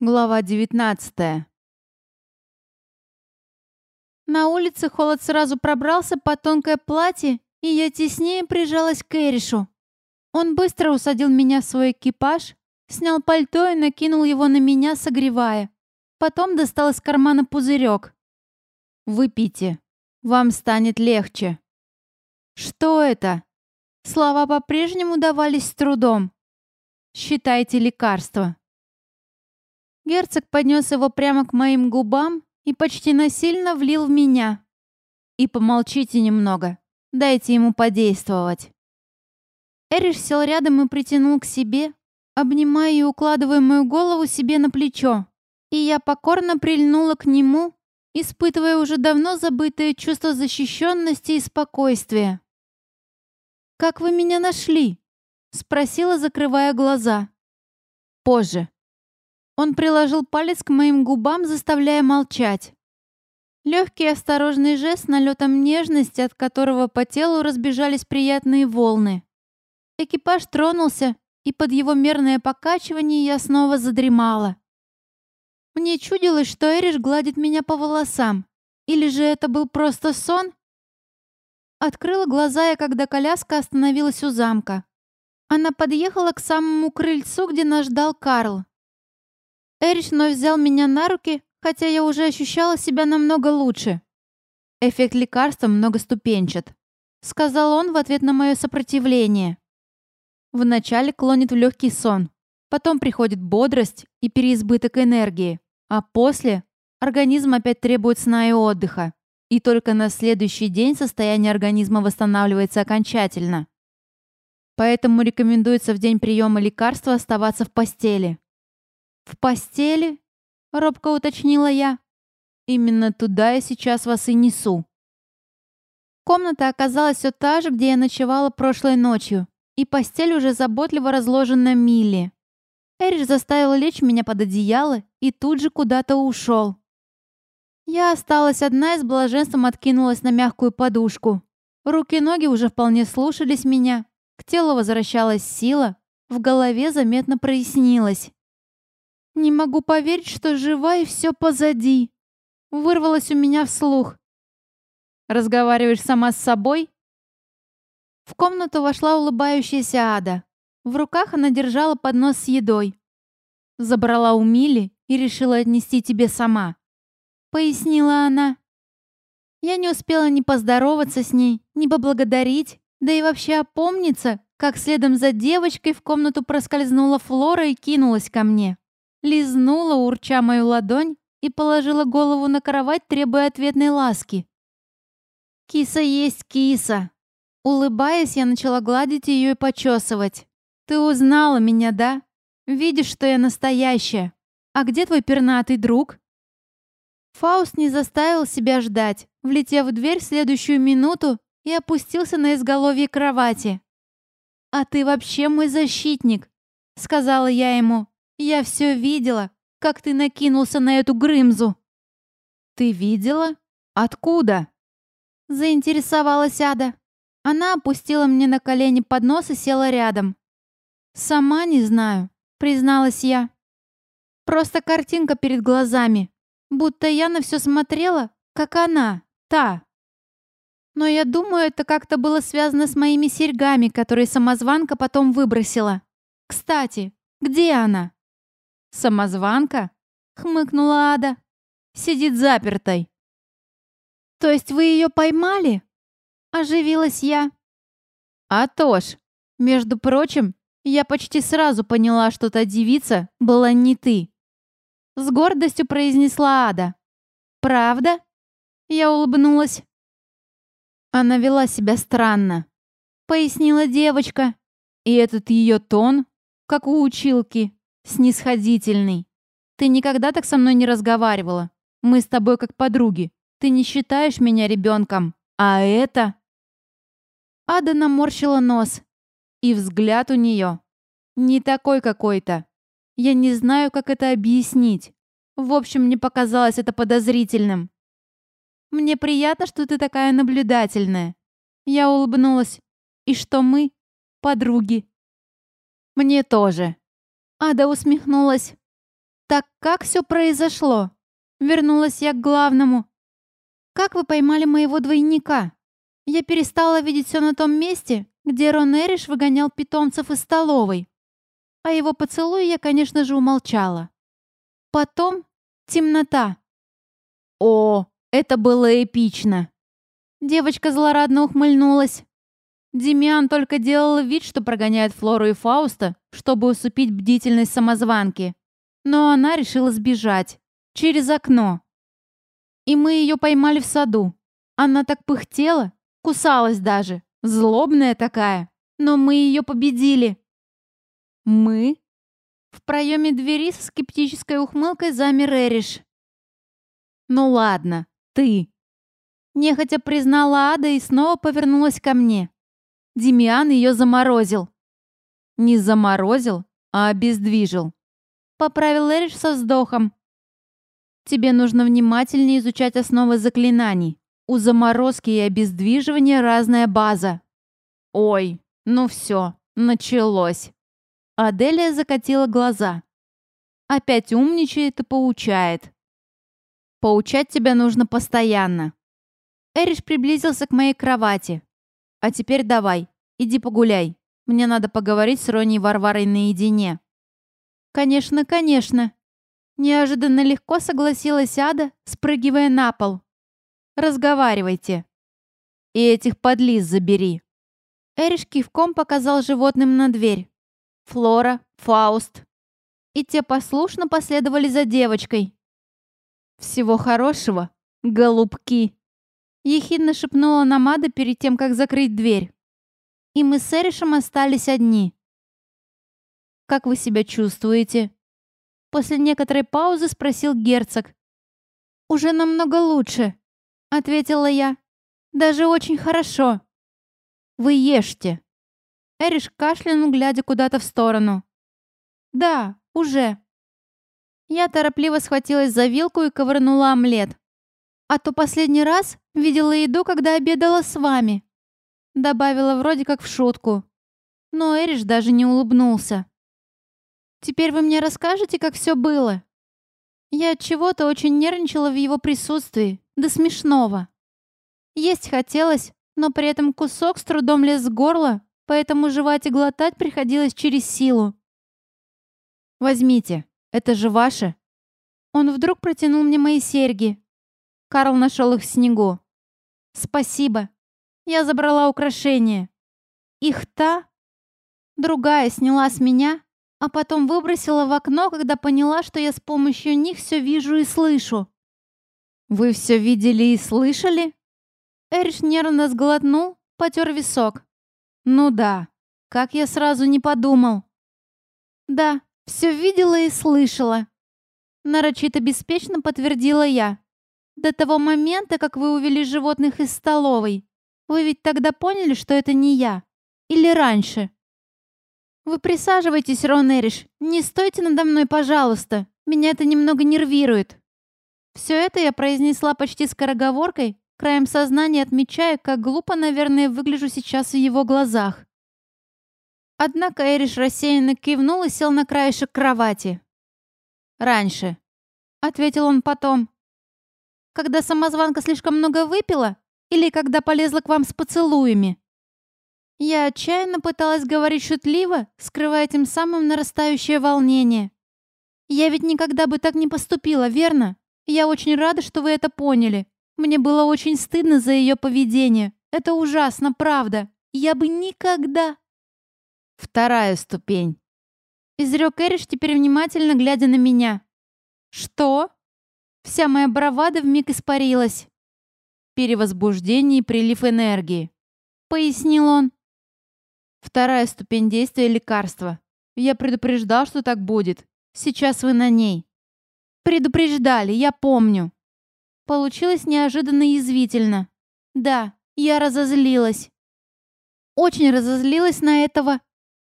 Глава 19 На улице холод сразу пробрался под тонкое платье, и я теснее прижалась к Эришу. Он быстро усадил меня в свой экипаж, снял пальто и накинул его на меня, согревая. Потом достал из кармана пузырек. «Выпейте. Вам станет легче». «Что это?» Слова по-прежнему давались с трудом. «Считайте лекарство». Герцог поднес его прямо к моим губам и почти насильно влил в меня. И помолчите немного. Дайте ему подействовать. Эриш сел рядом и притянул к себе, обнимая и укладывая мою голову себе на плечо. И я покорно прильнула к нему, испытывая уже давно забытое чувство защищенности и спокойствия. «Как вы меня нашли?» — спросила, закрывая глаза. «Позже», он приложил палец к моим губам, заставляя молчать. Легкий осторожный жест с налетом нежности, от которого по телу разбежались приятные волны. Экипаж тронулся, и под его мерное покачивание я снова задремала. Мне чудилось, что Эриш гладит меня по волосам. Или же это был просто сон? Открыла глаза я, когда коляска остановилась у замка. Она подъехала к самому крыльцу, где нас ждал Карл. Эрич вновь взял меня на руки, хотя я уже ощущала себя намного лучше. Эффект лекарства многоступенчат, сказал он в ответ на мое сопротивление. Вначале клонит в легкий сон, потом приходит бодрость и переизбыток энергии, а после организм опять требует сна и отдыха. И только на следующий день состояние организма восстанавливается окончательно. Поэтому рекомендуется в день приема лекарства оставаться в постели. «В постели?» — робко уточнила я. «Именно туда я сейчас вас и несу». Комната оказалась все та же, где я ночевала прошлой ночью, и постель уже заботливо разложена Милли. Эриш заставил лечь меня под одеяло и тут же куда-то ушел. Я осталась одна и с блаженством откинулась на мягкую подушку. Руки и ноги уже вполне слушались меня, к телу возвращалась сила, в голове заметно прояснилось. Не могу поверить, что жива и все позади. Вырвалось у меня вслух. Разговариваешь сама с собой? В комнату вошла улыбающаяся Ада. В руках она держала поднос с едой. Забрала у Мили и решила отнести тебе сама. Пояснила она. Я не успела ни поздороваться с ней, ни поблагодарить, да и вообще опомниться, как следом за девочкой в комнату проскользнула Флора и кинулась ко мне лизнула, урча мою ладонь, и положила голову на кровать, требуя ответной ласки. «Киса есть киса!» Улыбаясь, я начала гладить ее и почесывать. «Ты узнала меня, да? Видишь, что я настоящая. А где твой пернатый друг?» Фауст не заставил себя ждать, влетев в дверь в следующую минуту и опустился на изголовье кровати. «А ты вообще мой защитник», — сказала я ему. Я все видела, как ты накинулся на эту Грымзу». «Ты видела? Откуда?» Заинтересовалась Ада. Она опустила мне на колени поднос и села рядом. «Сама не знаю», — призналась я. «Просто картинка перед глазами, будто я на все смотрела, как она, та». Но я думаю, это как-то было связано с моими серьгами, которые самозванка потом выбросила. Кстати, где она? «Самозванка?» — хмыкнула Ада. «Сидит запертой». «То есть вы ее поймали?» — оживилась я. «А то ж, между прочим, я почти сразу поняла, что та девица была не ты». С гордостью произнесла Ада. «Правда?» Я улыбнулась. Она вела себя странно. Пояснила девочка. И этот ее тон, как у училки, снисходительный. Ты никогда так со мной не разговаривала. Мы с тобой как подруги. Ты не считаешь меня ребенком. А это...» Ада наморщила нос. И взгляд у нее не такой какой-то. Я не знаю, как это объяснить. В общем, мне показалось это подозрительным. Мне приятно, что ты такая наблюдательная. Я улыбнулась. И что мы подруги. Мне тоже. Ада усмехнулась. Так как все произошло? Вернулась я к главному. Как вы поймали моего двойника? Я перестала видеть все на том месте, где Рон Эриш выгонял питомцев из столовой. А его поцелуй я, конечно же, умолчала. Потом темнота. О, это было эпично. Девочка злорадно ухмыльнулась. Демиан только делал вид, что прогоняет Флору и Фауста, чтобы усыпить бдительность самозванки. Но она решила сбежать. Через окно. И мы ее поймали в саду. Она так пыхтела, Кусалась даже. Злобная такая. Но мы ее победили. Мы? В проеме двери со скептической ухмылкой замер Эриш. Ну ладно, ты. Нехотя признала Ада и снова повернулась ко мне. Демиан ее заморозил. Не заморозил, а обездвижил. Поправил Эриш со вздохом. Тебе нужно внимательнее изучать основы заклинаний. У заморозки и обездвиживания разная база. Ой, ну все, началось. Аделия закатила глаза. Опять умничает и поучает. Поучать тебя нужно постоянно. Эриш приблизился к моей кровати. А теперь давай, иди погуляй. Мне надо поговорить с Роней Варварой наедине. Конечно, конечно. Неожиданно легко согласилась Ада, спрыгивая на пол. Разговаривайте. И этих подлиз забери. Эриш кивком показал животным на дверь. Флора, Фауст. И те послушно последовали за девочкой. «Всего хорошего, голубки!» Ехидно шепнула Намада перед тем, как закрыть дверь. И мы с Эришем остались одни. «Как вы себя чувствуете?» После некоторой паузы спросил герцог. «Уже намного лучше», — ответила я. «Даже очень хорошо». «Вы ешьте». Эриш кашлянул, глядя куда-то в сторону. «Да, уже». Я торопливо схватилась за вилку и ковырнула омлет. «А то последний раз видела еду, когда обедала с вами», добавила вроде как в шутку. Но Эриш даже не улыбнулся. «Теперь вы мне расскажете, как все было?» Я от чего-то очень нервничала в его присутствии, до смешного. Есть хотелось, но при этом кусок с трудом лез с горла, поэтому жевать и глотать приходилось через силу. «Возьмите, это же ваше». Он вдруг протянул мне мои серьги. Карл нашел их в снегу. «Спасибо. Я забрала украшения. Их та...» Другая сняла с меня, а потом выбросила в окно, когда поняла, что я с помощью них все вижу и слышу. «Вы все видели и слышали?» Эриш нервно сглотнул, потер висок. «Ну да, как я сразу не подумал». «Да, все видела и слышала», — нарочито беспечно подтвердила я. «До того момента, как вы увели животных из столовой. Вы ведь тогда поняли, что это не я? Или раньше?» «Вы присаживайтесь, Рон Эриш. Не стойте надо мной, пожалуйста. Меня это немного нервирует». Все это я произнесла почти скороговоркой, краем сознания отмечая, как глупо, наверное, выгляжу сейчас в его глазах. Однако Эриш рассеянно кивнул и сел на краешек кровати. «Раньше», — ответил он потом. «Когда самозванка слишком много выпила? Или когда полезла к вам с поцелуями?» Я отчаянно пыталась говорить шутливо, скрывая тем самым нарастающее волнение. «Я ведь никогда бы так не поступила, верно? Я очень рада, что вы это поняли. Мне было очень стыдно за ее поведение. Это ужасно, правда. Я бы никогда...» «Вторая ступень», — изрек Эриш, теперь внимательно глядя на меня. «Что?» Вся моя бравада вмиг испарилась. «Перевозбуждение и прилив энергии», — пояснил он. «Вторая ступень действия лекарства. Я предупреждал, что так будет. Сейчас вы на ней. Предупреждали, я помню. Получилось неожиданно язвительно. Да, я разозлилась. Очень разозлилась на этого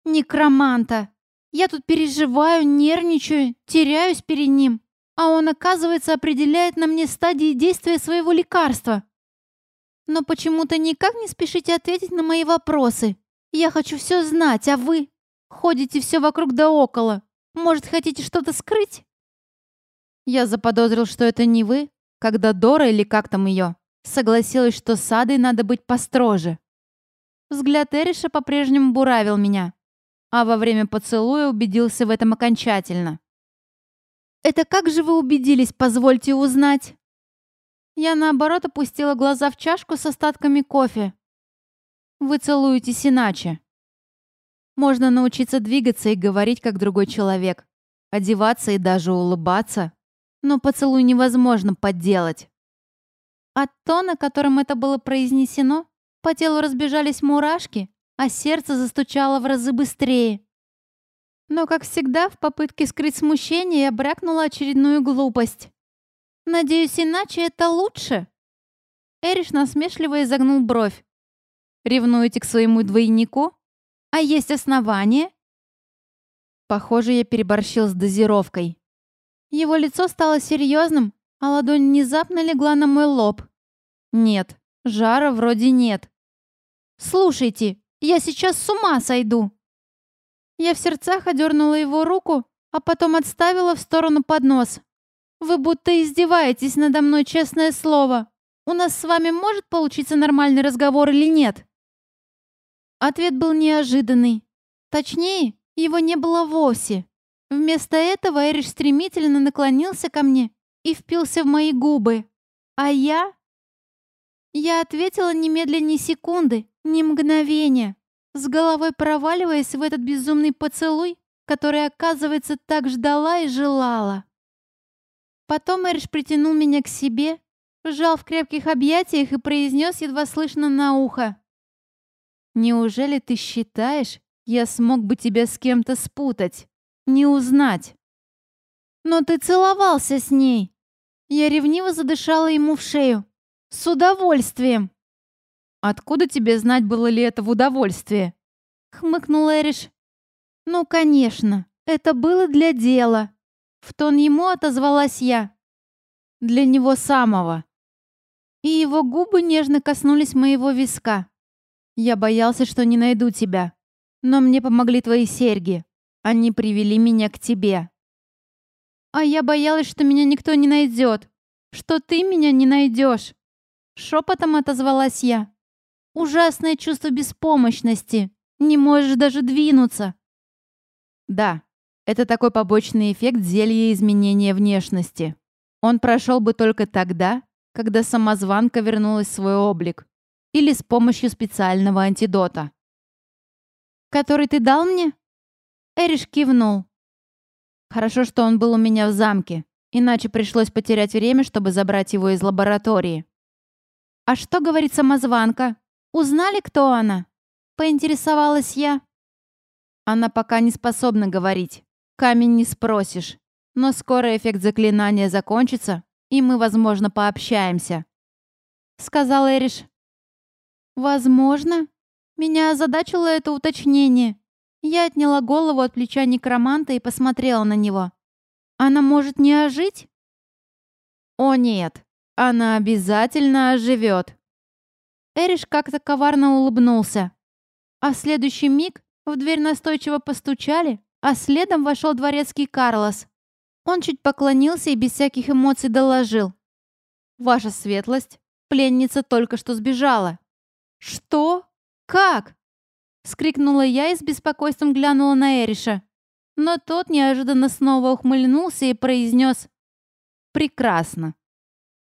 некроманта. Я тут переживаю, нервничаю, теряюсь перед ним, а он, оказывается, определяет на мне стадии действия своего лекарства. Но почему-то никак не спешите ответить на мои вопросы. Я хочу все знать, а вы ходите все вокруг да около. Может, хотите что-то скрыть? Я заподозрил, что это не вы, когда Дора или как там ее, согласилась, что с Адой надо быть построже. Взгляд Эриша по-прежнему буравил меня, а во время поцелуя убедился в этом окончательно. «Это как же вы убедились, позвольте узнать?» Я, наоборот, опустила глаза в чашку с остатками кофе. «Вы целуетесь иначе. Можно научиться двигаться и говорить, как другой человек, одеваться и даже улыбаться, но поцелуй невозможно подделать». От тона, которым это было произнесено, по телу разбежались мурашки, а сердце застучало в разы быстрее. Но, как всегда, в попытке скрыть смущение я брякнула очередную глупость. «Надеюсь, иначе это лучше?» Эриш насмешливо изогнул бровь. «Ревнуете к своему двойнику? А есть основания?» Похоже, я переборщил с дозировкой. Его лицо стало серьезным, а ладонь внезапно легла на мой лоб. Нет, жара вроде нет. «Слушайте, я сейчас с ума сойду!» Я в сердцах одернула его руку, а потом отставила в сторону поднос. «Вы будто издеваетесь надо мной, честное слово. У нас с вами может получиться нормальный разговор или нет?» Ответ был неожиданный. Точнее, его не было вовсе. Вместо этого Эриш стремительно наклонился ко мне и впился в мои губы. А я... Я ответила немедленно ни секунды, ни мгновения, с головой проваливаясь в этот безумный поцелуй, который, оказывается, так ждала и желала. Потом Эриш притянул меня к себе, сжал в крепких объятиях и произнес едва слышно на ухо. «Неужели ты считаешь, я смог бы тебя с кем-то спутать, не узнать?» «Но ты целовался с ней!» Я ревниво задышала ему в шею. «С удовольствием!» «Откуда тебе знать, было ли это в удовольствие?» Хмыкнул Эриш. «Ну, конечно, это было для дела!» В тон ему отозвалась я. «Для него самого!» И его губы нежно коснулись моего виска. «Я боялся, что не найду тебя. Но мне помогли твои серьги. Они привели меня к тебе». «А я боялась, что меня никто не найдет. Что ты меня не найдешь. Шепотом отозвалась я. Ужасное чувство беспомощности. Не можешь даже двинуться. Да, это такой побочный эффект зелья изменения внешности. Он прошел бы только тогда, когда самозванка вернулась в свой облик. Или с помощью специального антидота. «Который ты дал мне?» Эриш кивнул. «Хорошо, что он был у меня в замке, иначе пришлось потерять время, чтобы забрать его из лаборатории. «А что говорит самозванка? Узнали, кто она?» Поинтересовалась я. Она пока не способна говорить. Камень не спросишь. Но скоро эффект заклинания закончится, и мы, возможно, пообщаемся. Сказал Эриш. Возможно. Меня озадачило это уточнение. Я отняла голову от плеча некроманта и посмотрела на него. Она может не ожить? О нет, она обязательно оживет. Эриш как-то коварно улыбнулся. А в следующий миг в дверь настойчиво постучали, а следом вошел дворецкий Карлос. Он чуть поклонился и без всяких эмоций доложил. «Ваша светлость, пленница только что сбежала». «Что? Как?» Скрикнула я и с беспокойством глянула на Эриша. Но тот неожиданно снова ухмыльнулся и произнес «Прекрасно.